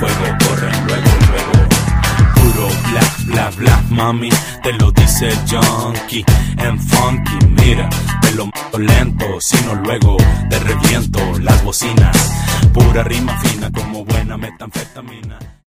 fuego, corren luego, luego. Puro black, black, black, mami, te lo dice el junkie en funky. Mira, te lo mato lento, sino luego te reviento las bocinas. Pura rima fina como buena metanfetamina.